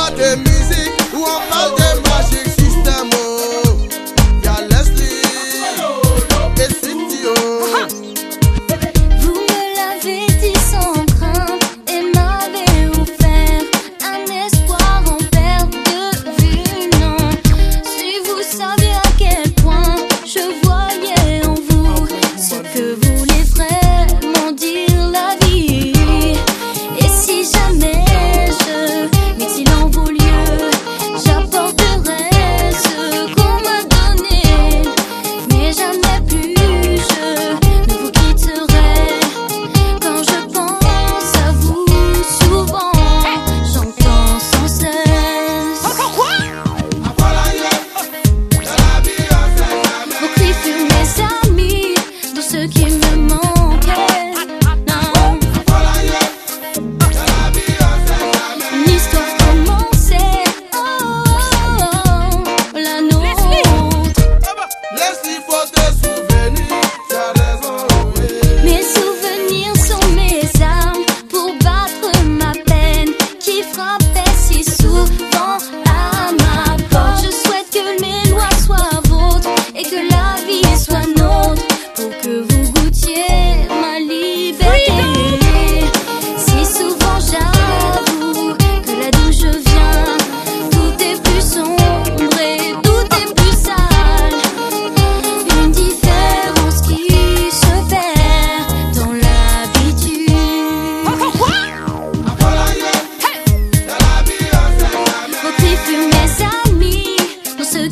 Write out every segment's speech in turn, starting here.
pas de musique ou on parle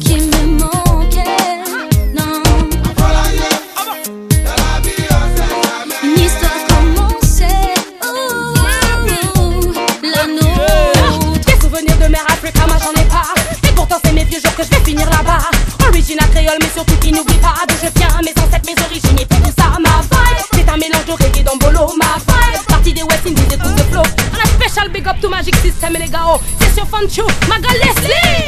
Qui me manquait, non? Encore oh, la guerre, Des souvenirs de mer après, comme moi j'en ai pas. Et pourtant, c'est mes vieux jours que je vais finir là-bas. Origin la créole, mais surtout qui n'oublie pas d'où je tiens mes ancêtres, mes origines et tout ça. Ma vibe, c'est un mélange de reggae dans Bolo, ma vibe. Partie des West Indies, des groupes de flow. Un spécial big up to Magic System et les gars. C'est sur Funchu, ma gueule les.